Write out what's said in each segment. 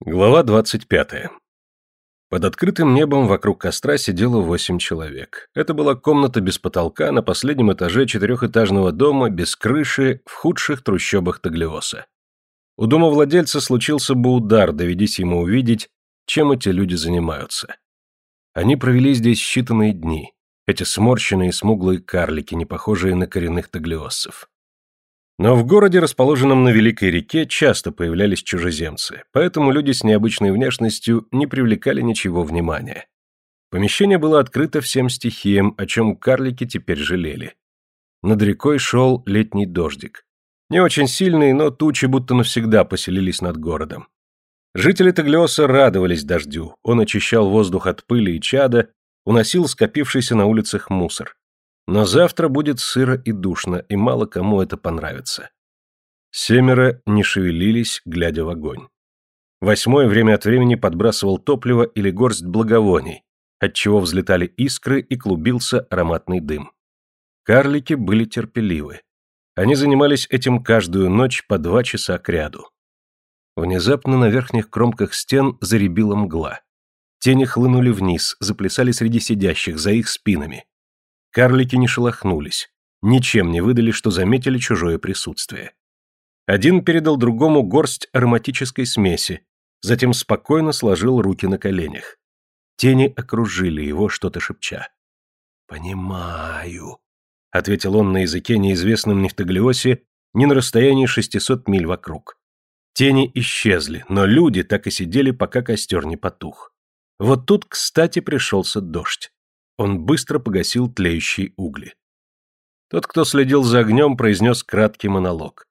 Глава 25. Под открытым небом вокруг костра сидело восемь человек. Это была комната без потолка на последнем этаже четырехэтажного дома, без крыши, в худших трущобах Таглиоса. У домовладельца случился бы удар, доведись ему увидеть, чем эти люди занимаются. Они провели здесь считанные дни, эти сморщенные смуглые карлики, не похожие на коренных таглиоссов. Но в городе, расположенном на Великой реке, часто появлялись чужеземцы, поэтому люди с необычной внешностью не привлекали ничего внимания. Помещение было открыто всем стихиям, о чем карлики теперь жалели. Над рекой шел летний дождик. Не очень сильный, но тучи будто навсегда поселились над городом. Жители Таглиоса радовались дождю, он очищал воздух от пыли и чада, уносил скопившийся на улицах мусор. Но завтра будет сыро и душно, и мало кому это понравится. Семеро не шевелились, глядя в огонь. Восьмой время от времени подбрасывал топливо или горсть благовоний, отчего взлетали искры и клубился ароматный дым. Карлики были терпеливы. Они занимались этим каждую ночь по два часа кряду. Внезапно на верхних кромках стен заребила мгла. Тени хлынули вниз, заплясали среди сидящих, за их спинами. Карлики не шелохнулись, ничем не выдали, что заметили чужое присутствие. Один передал другому горсть ароматической смеси, затем спокойно сложил руки на коленях. Тени окружили его, что-то шепча. «Понимаю», — ответил он на языке, неизвестном Таглиосе, ни на расстоянии шестисот миль вокруг. Тени исчезли, но люди так и сидели, пока костер не потух. Вот тут, кстати, пришелся дождь. Он быстро погасил тлеющие угли. Тот, кто следил за огнем, произнес краткий монолог.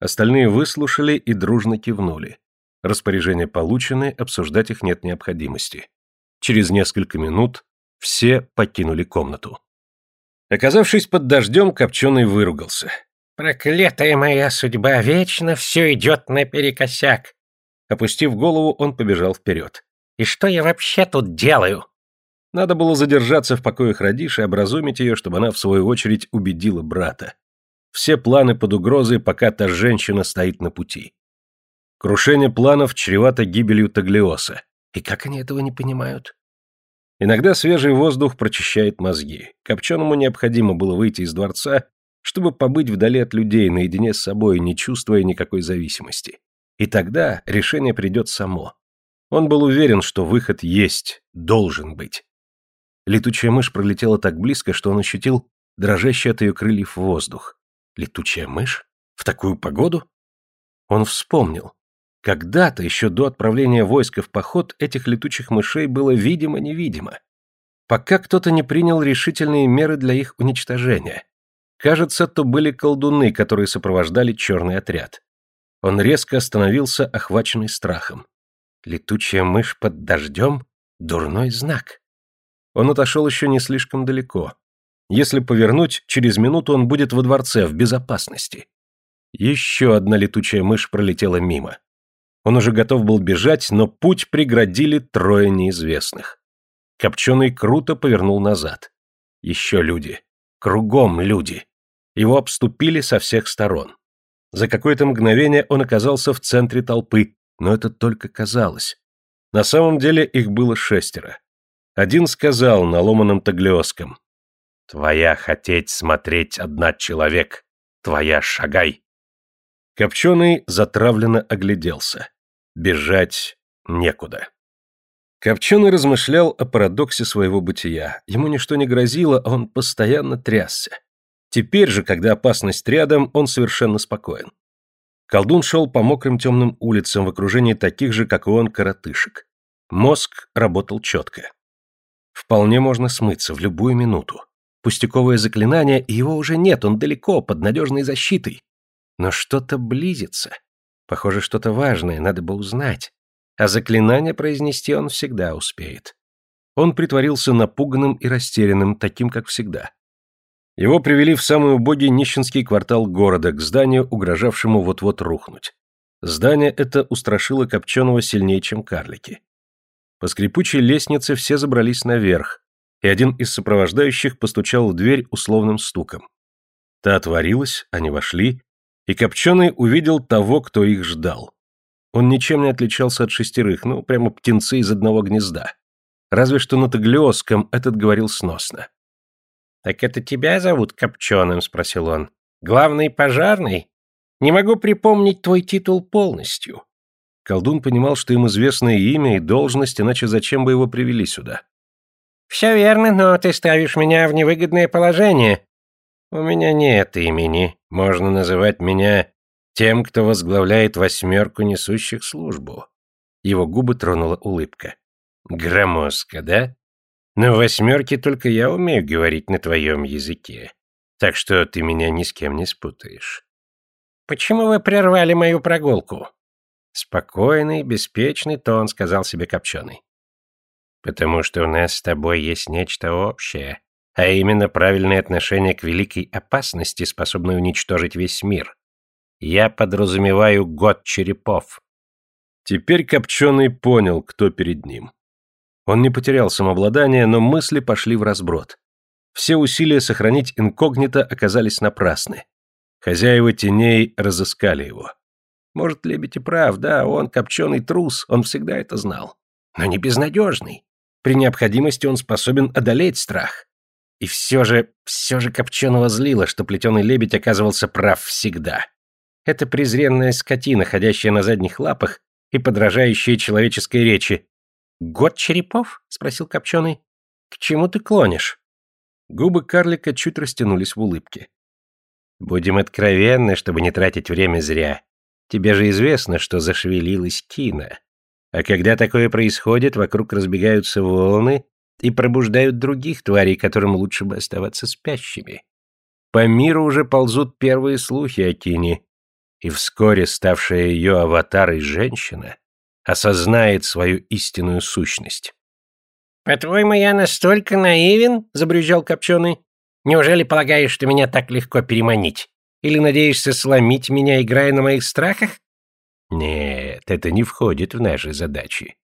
Остальные выслушали и дружно кивнули. Распоряжения получены, обсуждать их нет необходимости. Через несколько минут все покинули комнату. Оказавшись под дождем, Копченый выругался. «Проклятая моя судьба, вечно все идет наперекосяк!» Опустив голову, он побежал вперед. «И что я вообще тут делаю?» Надо было задержаться в покоях Радиш и образумить ее, чтобы она, в свою очередь, убедила брата. Все планы под угрозой, пока та женщина стоит на пути. Крушение планов чревато гибелью Таглиоса. И как они этого не понимают? Иногда свежий воздух прочищает мозги. Копченому необходимо было выйти из дворца, чтобы побыть вдали от людей, наедине с собой, не чувствуя никакой зависимости. И тогда решение придет само. Он был уверен, что выход есть, должен быть. Летучая мышь пролетела так близко, что он ощутил дрожащий от ее крыльев воздух. Летучая мышь? В такую погоду? Он вспомнил. Когда-то, еще до отправления войска в поход, этих летучих мышей было видимо-невидимо. Пока кто-то не принял решительные меры для их уничтожения. Кажется, то были колдуны, которые сопровождали черный отряд. Он резко остановился, охваченный страхом. Летучая мышь под дождем — дурной знак. Он отошел еще не слишком далеко. Если повернуть, через минуту он будет во дворце, в безопасности. Еще одна летучая мышь пролетела мимо. Он уже готов был бежать, но путь преградили трое неизвестных. Копченый круто повернул назад. Еще люди. Кругом люди. Его обступили со всех сторон. За какое-то мгновение он оказался в центре толпы, но это только казалось. На самом деле их было шестеро. Один сказал на ломаном таглиоском. «Твоя хотеть смотреть одна человек, твоя шагай». Копченый затравленно огляделся. Бежать некуда. Копченый размышлял о парадоксе своего бытия. Ему ничто не грозило, а он постоянно трясся. Теперь же, когда опасность рядом, он совершенно спокоен. Колдун шел по мокрым темным улицам в окружении таких же, как и он, коротышек. Мозг работал четко. Вполне можно смыться в любую минуту. Пустяковое заклинание, и его уже нет, он далеко, под надежной защитой. Но что-то близится. Похоже, что-то важное, надо бы узнать. А заклинание произнести он всегда успеет. Он притворился напуганным и растерянным, таким, как всегда. Его привели в самый убогий нищенский квартал города, к зданию, угрожавшему вот-вот рухнуть. Здание это устрашило Копченого сильнее, чем карлики. По скрипучей лестнице все забрались наверх, и один из сопровождающих постучал в дверь условным стуком. Та отворилась, они вошли, и Копченый увидел того, кто их ждал. Он ничем не отличался от шестерых, ну, прямо птенцы из одного гнезда. Разве что на таглиосском этот говорил сносно. «Так это тебя зовут Копченым?» — спросил он. «Главный пожарный? Не могу припомнить твой титул полностью». Колдун понимал, что им известно и имя, и должность, иначе зачем бы его привели сюда? «Все верно, но ты ставишь меня в невыгодное положение. У меня нет имени. Можно называть меня тем, кто возглавляет восьмерку несущих службу». Его губы тронула улыбка. «Громоздко, да? Но в восьмерке только я умею говорить на твоем языке, так что ты меня ни с кем не спутаешь. Почему вы прервали мою прогулку? Спокойный, беспечный тон, сказал себе Копченый. Потому что у нас с тобой есть нечто общее, а именно правильное отношение к великой опасности, способной уничтожить весь мир. Я подразумеваю год черепов. Теперь Копченый понял, кто перед ним. Он не потерял самообладание, но мысли пошли в разброд. Все усилия сохранить инкогнито оказались напрасны. Хозяева теней разыскали его. Может, лебедь и прав, да, он копченый трус, он всегда это знал. Но не безнадежный. При необходимости он способен одолеть страх. И все же, все же Копченого злило, что плетеный лебедь оказывался прав всегда. Это презренная скотина, ходящая на задних лапах и подражающая человеческой речи, «Год черепов?» — спросил Копченый. «К чему ты клонишь?» Губы карлика чуть растянулись в улыбке. «Будем откровенны, чтобы не тратить время зря. Тебе же известно, что зашевелилась Кина. А когда такое происходит, вокруг разбегаются волны и пробуждают других тварей, которым лучше бы оставаться спящими. По миру уже ползут первые слухи о Кине, и вскоре ставшая ее аватарой женщина осознает свою истинную сущность. «По-твоему, я настолько наивен?» — забрюзжал Копченый. «Неужели полагаешь, что меня так легко переманить? Или надеешься сломить меня, играя на моих страхах?» «Нет, это не входит в наши задачи.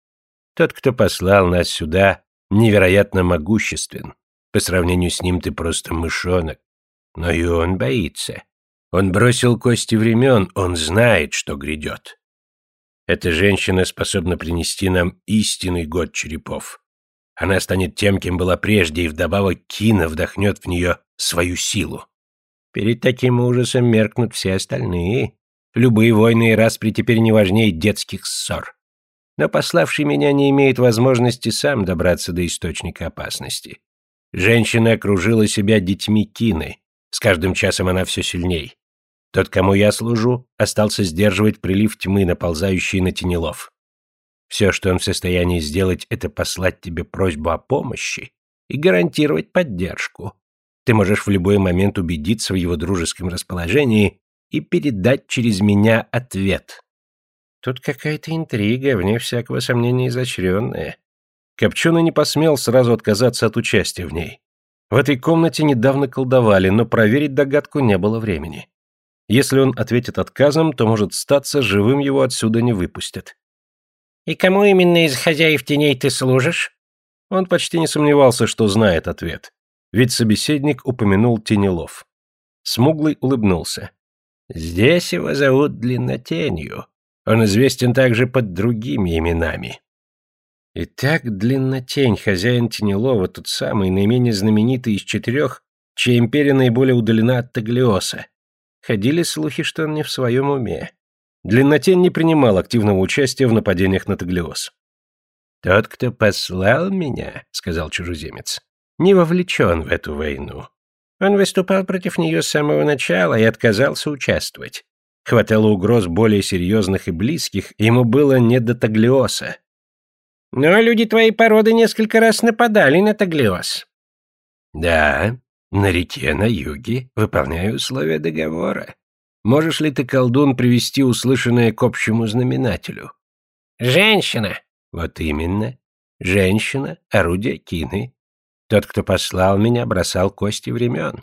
Тот, кто послал нас сюда, невероятно могуществен. По сравнению с ним ты просто мышонок. Но и он боится. Он бросил кости времен, он знает, что грядет. Эта женщина способна принести нам истинный год черепов. Она станет тем, кем была прежде, и вдобавок Кина вдохнет в нее свою силу. Перед таким ужасом меркнут все остальные. Любые войны и распри теперь не важнее детских ссор. Но пославший меня не имеет возможности сам добраться до источника опасности. Женщина окружила себя детьми Кины. С каждым часом она все сильней. Тот, кому я служу, остался сдерживать прилив тьмы, наползающий на Тенелов. Все, что он в состоянии сделать, это послать тебе просьбу о помощи и гарантировать поддержку. Ты можешь в любой момент убедиться в его дружеском расположении и передать через меня ответ. Тут какая-то интрига, вне всякого сомнения изощренная. Копченый не посмел сразу отказаться от участия в ней. В этой комнате недавно колдовали, но проверить догадку не было времени. Если он ответит отказом, то, может, статься, живым его отсюда не выпустят. «И кому именно из хозяев теней ты служишь?» Он почти не сомневался, что знает ответ. Ведь собеседник упомянул Тенелов. Смуглый улыбнулся. «Здесь его зовут Длиннотенью. Он известен также под другими именами». Итак, Длиннотень, хозяин Тенелова, тот самый, наименее знаменитый из четырех, чья империя наиболее удалена от Таглиоса. Ходили слухи, что он не в своем уме. Длиннотень не принимал активного участия в нападениях на Таглиоз. «Тот, кто послал меня, — сказал чужеземец, — не вовлечен в эту войну. Он выступал против нее с самого начала и отказался участвовать. Хватало угроз более серьезных и близких, ему было не до Таглиоса. Но люди твоей породы несколько раз нападали на Таглиос. Да, на реке на юге, выполняю условия договора. Можешь ли ты, колдун, привести услышанное к общему знаменателю? Женщина. Вот именно. Женщина, орудие кины. Тот, кто послал меня, бросал кости времен.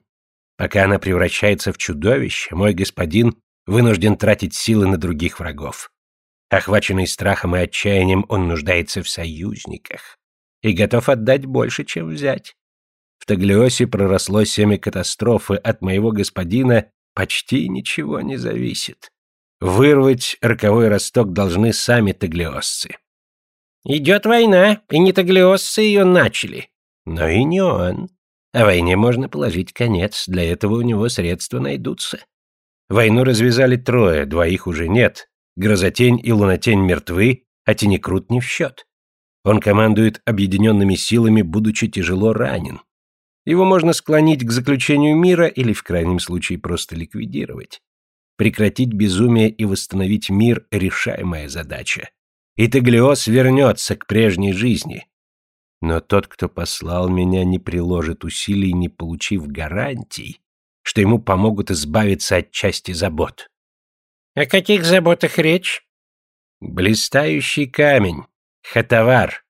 Пока она превращается в чудовище, мой господин вынужден тратить силы на других врагов. Охваченный страхом и отчаянием, он нуждается в союзниках и готов отдать больше, чем взять. В Таглиосе проросло семя катастрофы, от моего господина почти ничего не зависит. Вырвать роковой росток должны сами таглиосцы. Идет война, и не таглиосцы ее начали. Но и не он. А войне можно положить конец, для этого у него средства найдутся. Войну развязали трое, двоих уже нет. Грозотень и Лунатень мертвы, а Тенекрут не в счет. Он командует объединенными силами, будучи тяжело ранен. Его можно склонить к заключению мира или, в крайнем случае, просто ликвидировать. Прекратить безумие и восстановить мир – решаемая задача. И Теглиос вернется к прежней жизни. Но тот, кто послал меня, не приложит усилий, не получив гарантий, что ему помогут избавиться от части забот. О каких заботах речь? Блистающий камень. Хатавар.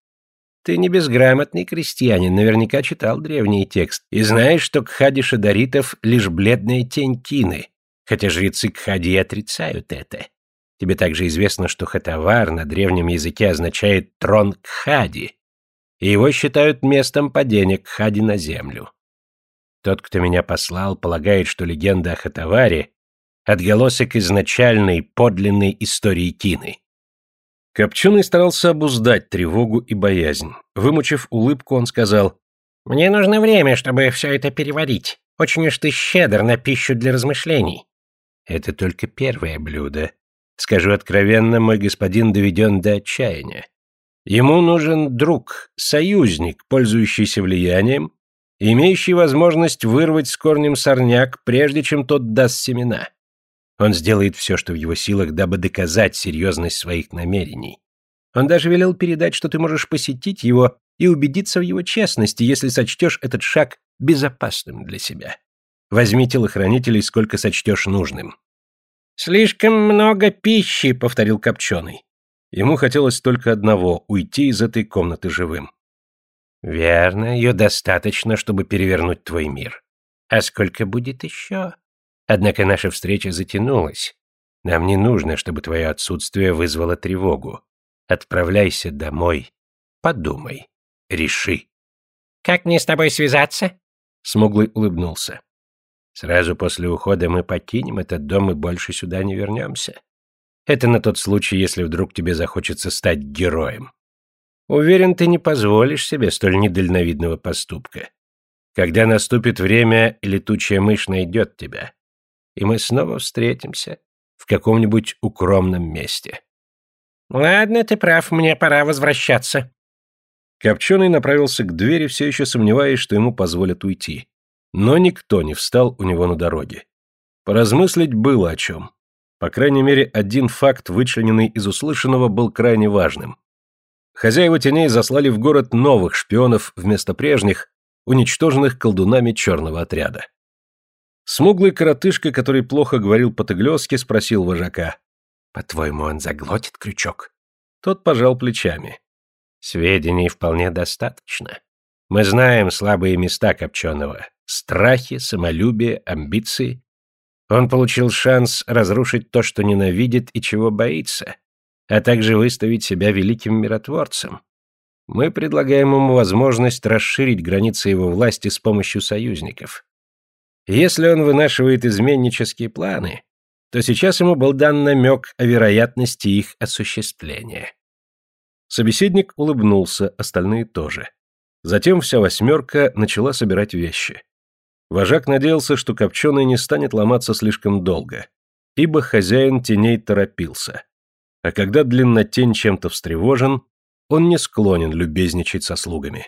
Ты не безграмотный крестьянин, наверняка читал древний текст, и знаешь, что Кхади Шадаритов — лишь бледная тень Кины, хотя жрецы Кхади отрицают это. Тебе также известно, что Хатавар на древнем языке означает «трон Кхади», и его считают местом падения Кхади на землю. Тот, кто меня послал, полагает, что легенда о Хатаваре — отголосок изначальной, подлинной истории Кины. Копченый старался обуздать тревогу и боязнь. Вымучив улыбку, он сказал, «Мне нужно время, чтобы все это переварить. Очень уж ты щедр на пищу для размышлений. Это только первое блюдо. Скажу откровенно, мой господин доведен до отчаяния. Ему нужен друг, союзник, пользующийся влиянием, имеющий возможность вырвать с корнем сорняк, прежде чем тот даст семена. Он сделает все, что в его силах, дабы доказать серьезность своих намерений. Он даже велел передать, что ты можешь посетить его и убедиться в его честности, если сочтешь этот шаг безопасным для себя. Возьми телохранителей, сколько сочтешь нужным. «Слишком много пищи», — повторил Копченый. Ему хотелось только одного — уйти из этой комнаты живым. «Верно, ее достаточно, чтобы перевернуть твой мир. А сколько будет еще? Однако наша встреча затянулась. Нам не нужно, чтобы твое отсутствие вызвало тревогу. Отправляйся домой. Подумай. Реши». «Как мне с тобой связаться?» Смуглый улыбнулся. Сразу после ухода мы покинем этот дом и больше сюда не вернемся. Это на тот случай, если вдруг тебе захочется стать героем. Уверен, ты не позволишь себе столь недальновидного поступка. Когда наступит время, летучая мышь найдет тебя, и мы снова встретимся в каком-нибудь укромном месте. Ладно, ты прав, мне пора возвращаться. Копченый направился к двери, все еще сомневаясь, что ему позволят уйти. Но никто не встал у него на дороге. Поразмыслить было о чем. По крайней мере, один факт, вычлененный из услышанного, был крайне важным. Хозяева теней заслали в город новых шпионов вместо прежних, уничтоженных колдунами черного отряда. Смуглый коротышка, который плохо говорил по-таглёски, спросил вожака. «По-твоему, он заглотит крючок?» Тот пожал плечами. «Сведений вполне достаточно. Мы знаем слабые места Копченого страхи, самолюбие, амбиции. Он получил шанс разрушить то, что ненавидит и чего боится, а также выставить себя великим миротворцем. Мы предлагаем ему возможность расширить границы его власти с помощью союзников. Если он вынашивает изменнические планы, то сейчас ему был дан намек о вероятности их осуществления. Собеседник улыбнулся, остальные тоже. Затем вся восьмерка начала собирать вещи. Вожак надеялся, что Копченый не станет ломаться слишком долго, ибо хозяин теней торопился. А когда длиннотень чем-то встревожен, он не склонен любезничать со слугами.